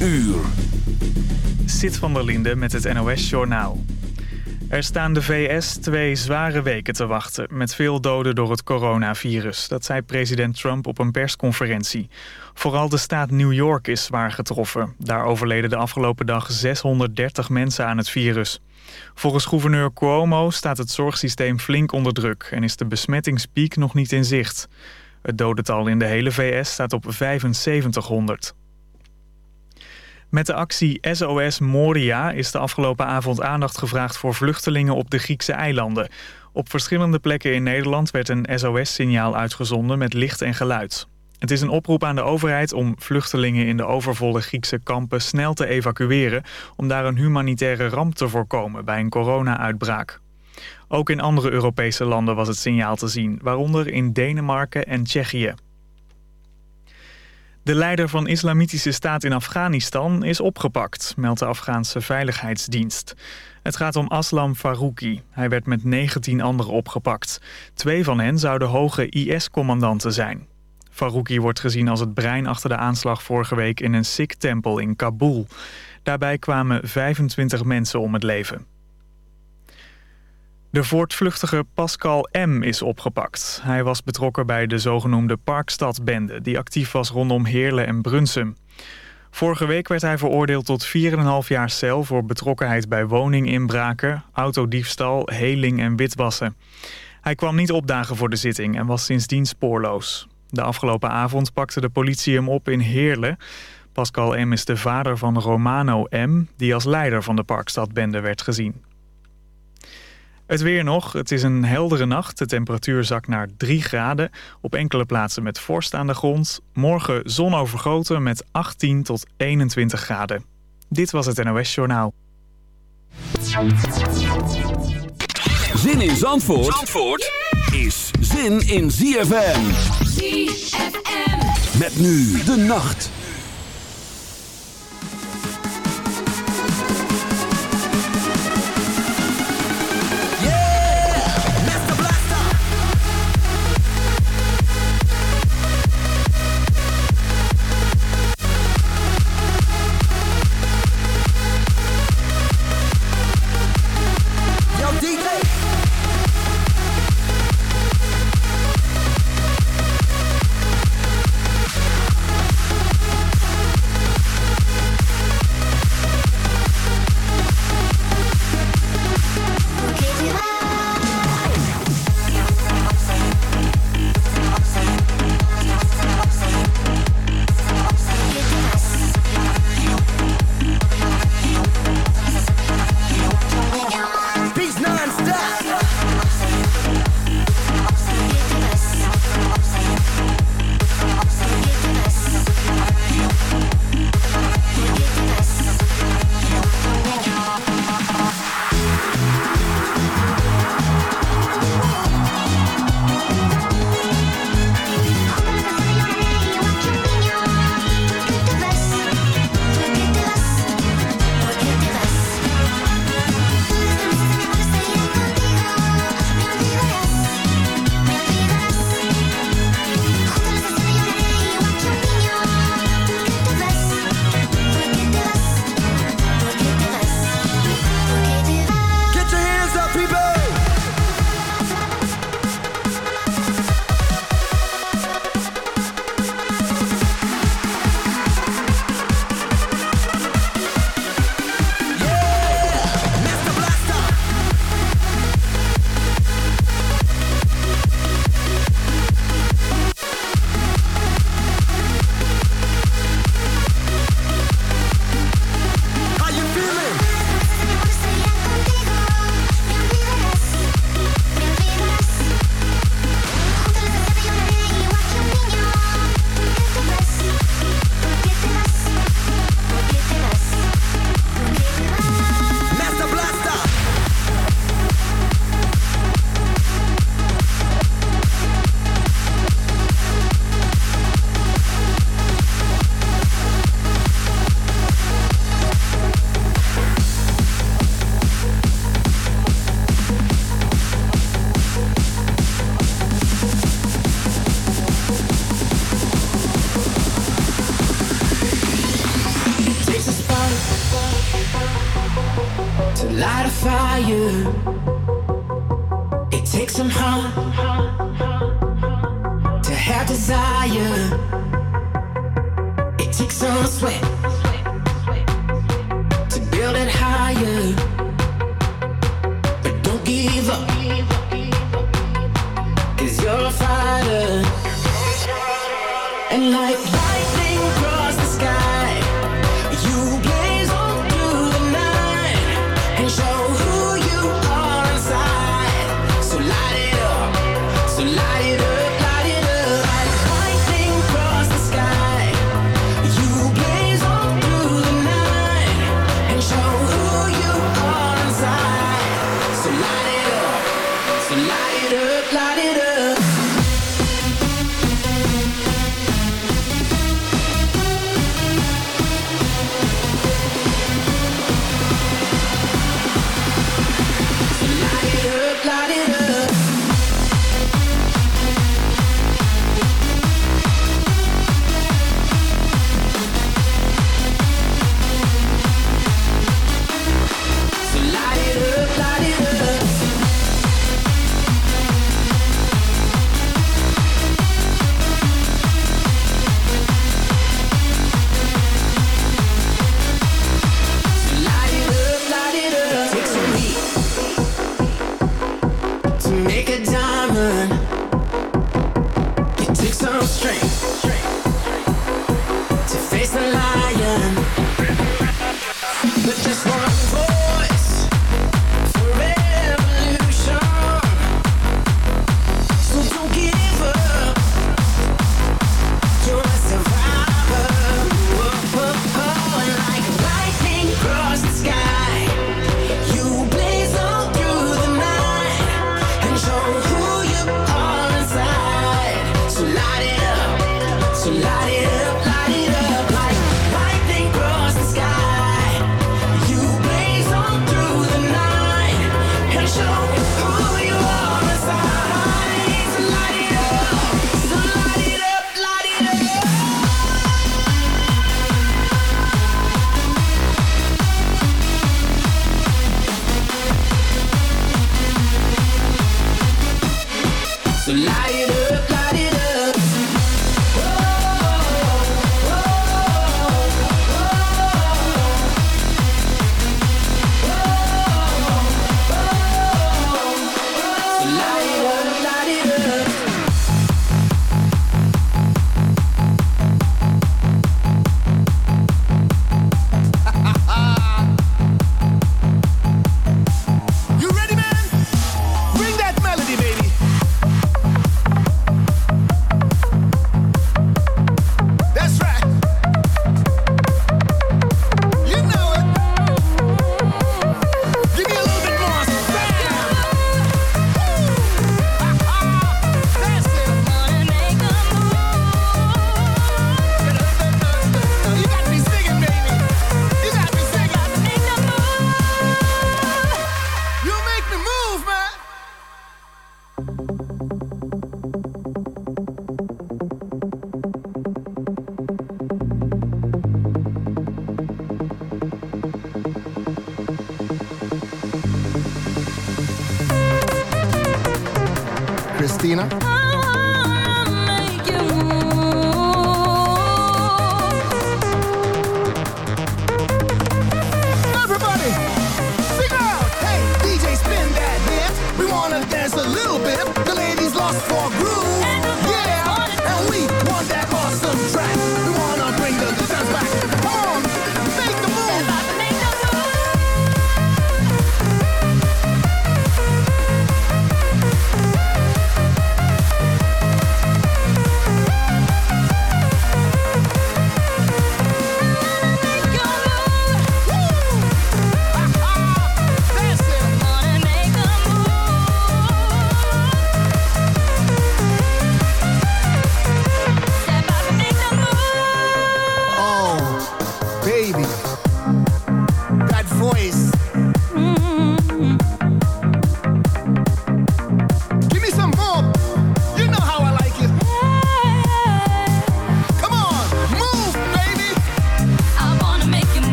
uur. Sit van der Linde met het NOS-journaal. Er staan de VS twee zware weken te wachten... met veel doden door het coronavirus. Dat zei president Trump op een persconferentie. Vooral de staat New York is zwaar getroffen. Daar overleden de afgelopen dag 630 mensen aan het virus. Volgens gouverneur Cuomo staat het zorgsysteem flink onder druk... en is de besmettingspiek nog niet in zicht. Het dodental in de hele VS staat op 7500. Met de actie SOS Moria is de afgelopen avond aandacht gevraagd voor vluchtelingen op de Griekse eilanden. Op verschillende plekken in Nederland werd een SOS-signaal uitgezonden met licht en geluid. Het is een oproep aan de overheid om vluchtelingen in de overvolle Griekse kampen snel te evacueren... om daar een humanitaire ramp te voorkomen bij een corona-uitbraak. Ook in andere Europese landen was het signaal te zien, waaronder in Denemarken en Tsjechië. De leider van Islamitische Staat in Afghanistan is opgepakt, meldt de Afghaanse Veiligheidsdienst. Het gaat om Aslam Farouki. Hij werd met 19 anderen opgepakt. Twee van hen zouden hoge IS-commandanten zijn. Farouki wordt gezien als het brein achter de aanslag vorige week in een Sikh-tempel in Kabul. Daarbij kwamen 25 mensen om het leven. De voortvluchtige Pascal M. is opgepakt. Hij was betrokken bij de zogenoemde Parkstadbende... die actief was rondom Heerlen en Brunsum. Vorige week werd hij veroordeeld tot 4,5 jaar cel... voor betrokkenheid bij woninginbraken, autodiefstal, heling en witwassen. Hij kwam niet opdagen voor de zitting en was sindsdien spoorloos. De afgelopen avond pakte de politie hem op in Heerlen. Pascal M. is de vader van Romano M., die als leider van de Parkstadbende werd gezien. Het weer nog. Het is een heldere nacht. De temperatuur zakt naar 3 graden. Op enkele plaatsen met vorst aan de grond. Morgen zon overgoten met 18 tot 21 graden. Dit was het NOS Journaal. Zin in Zandvoort, Zandvoort is zin in ZFM. ZFM. Met nu de nacht.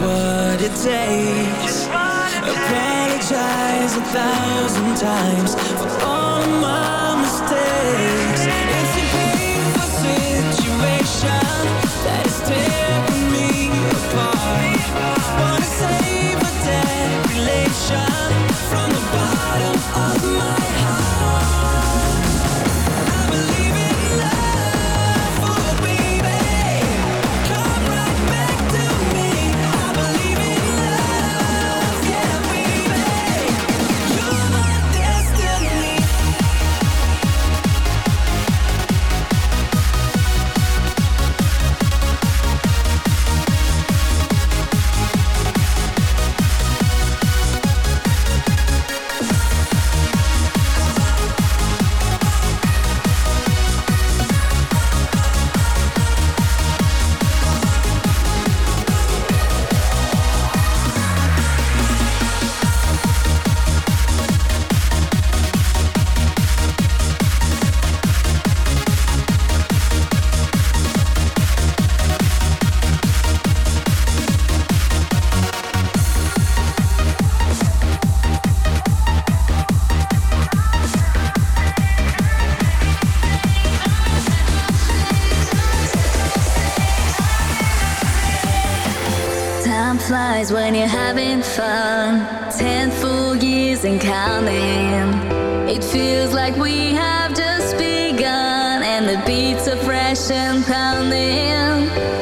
What it takes. Apologize a thousand flies when you're having fun. Ten full years and counting. It feels like we have just begun, and the beats are fresh and pounding.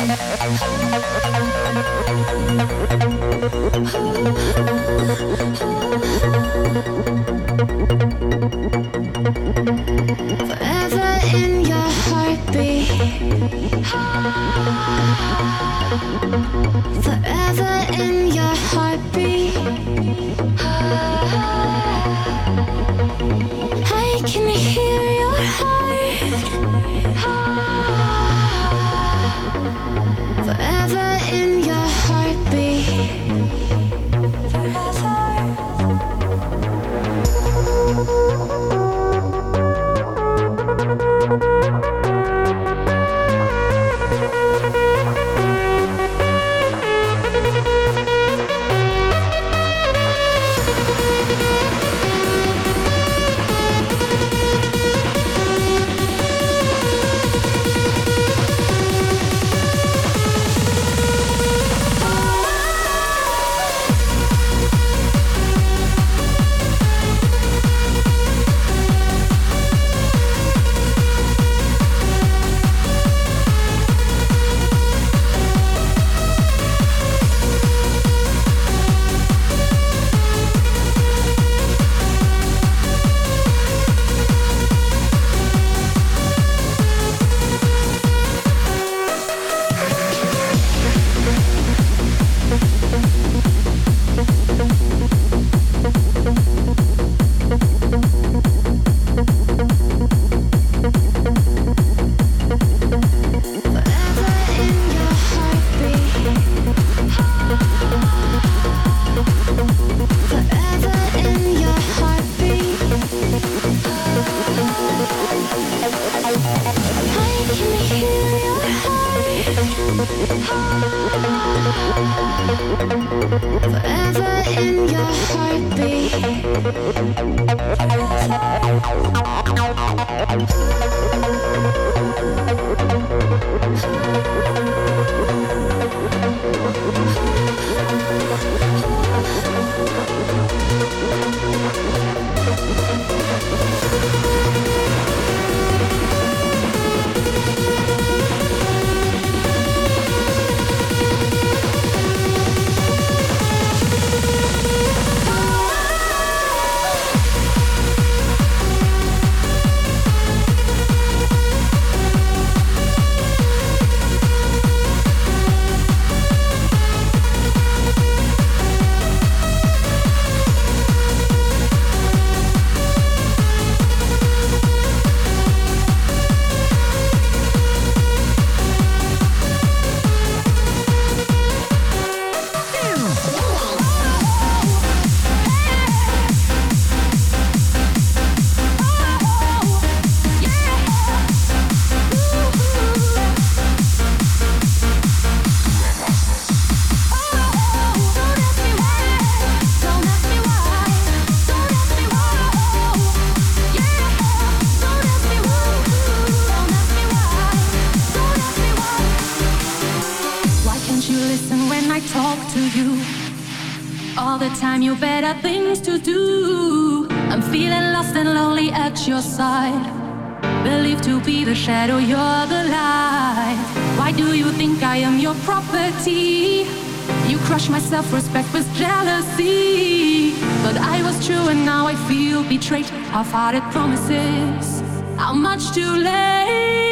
Thank you. light, believed to be the shadow, you're the light. Why do you think I am your property? You crush my self-respect with jealousy. But I was true and now I feel betrayed. Half-hearted promises, how much too late?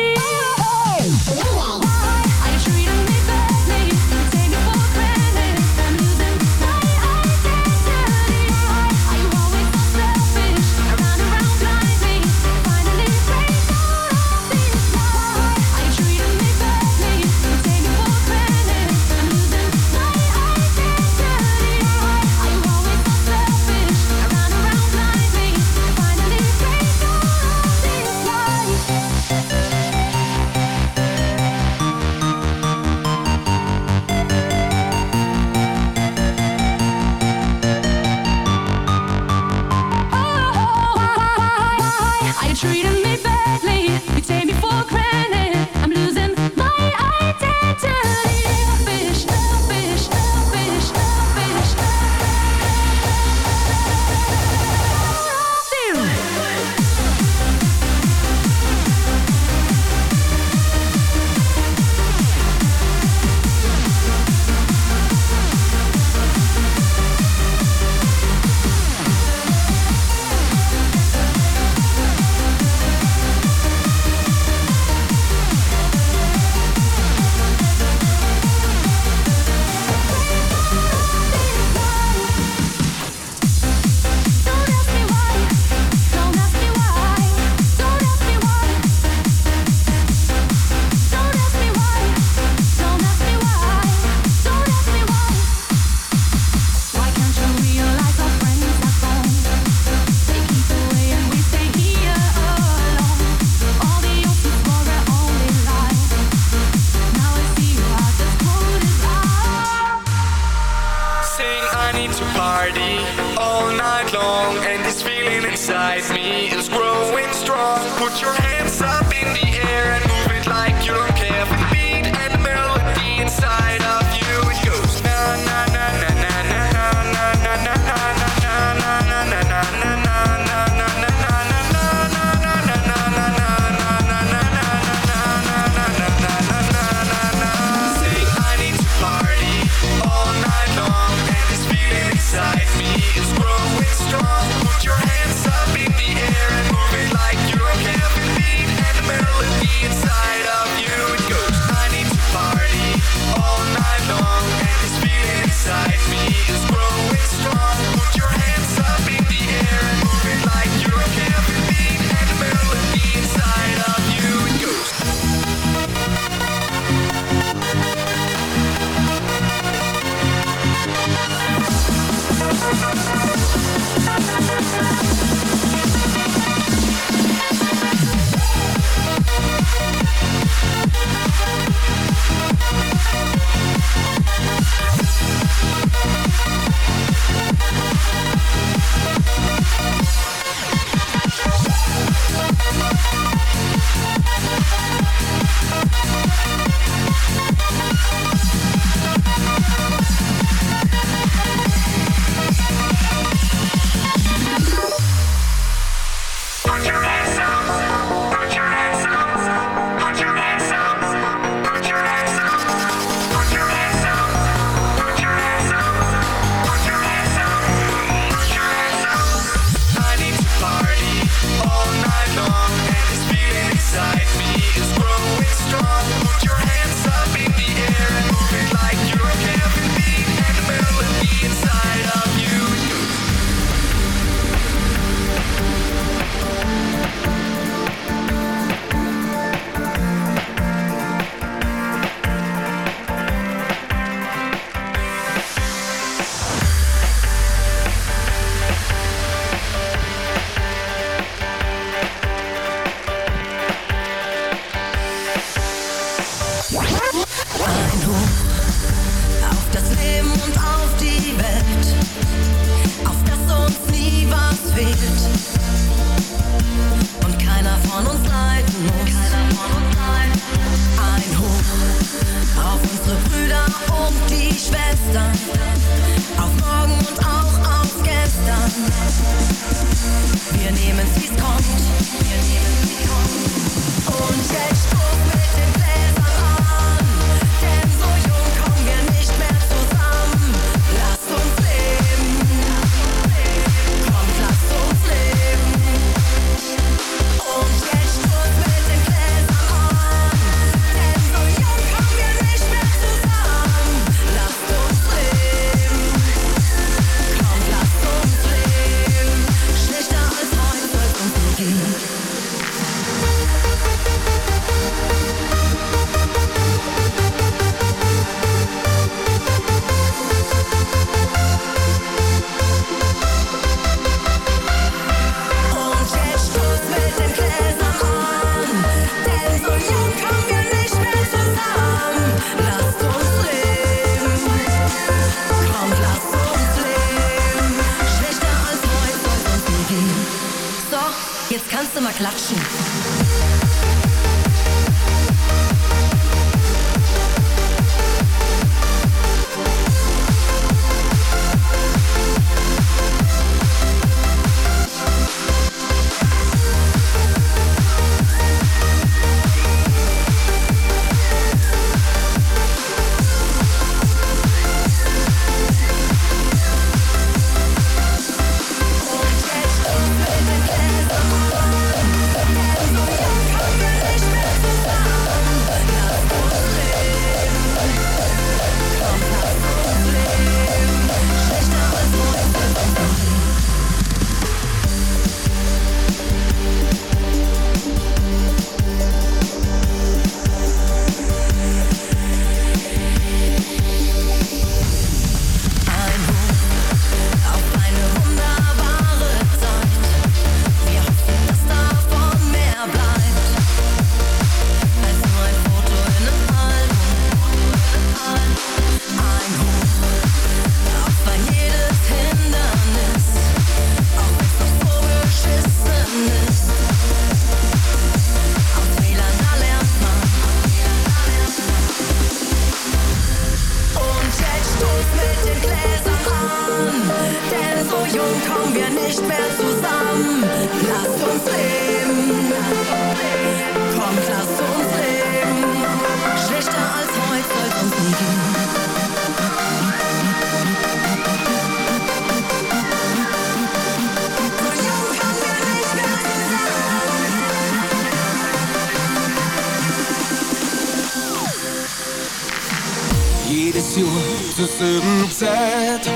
zuiden zijt.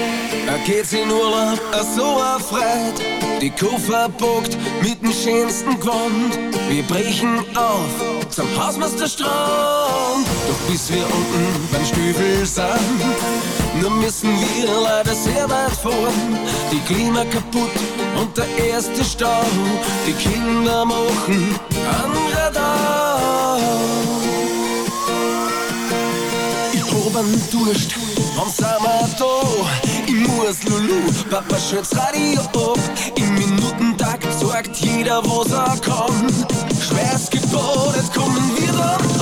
Er geht's in Urlaub, er so erfreut. Die Kuh verbockt mit dem schönsten Grund. Wir brechen auf zum Hausmeisterstrand. Doch bis wir unten beim Stübel sind, nur müssen wir leider sehr weit fahren. Die Klima kaputt und der erste Stau. Die Kinder machen an Radar. Ich hab einen Durst Mam sama to i Murs Lulu, Papa schützt Radio ab. Im Minutentakt sagt jeder, wo er kann. Schwerst gebotet kommen wir dann